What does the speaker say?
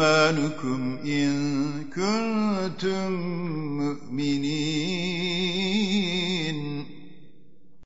إيمانكم إن كنتم مؤمنين.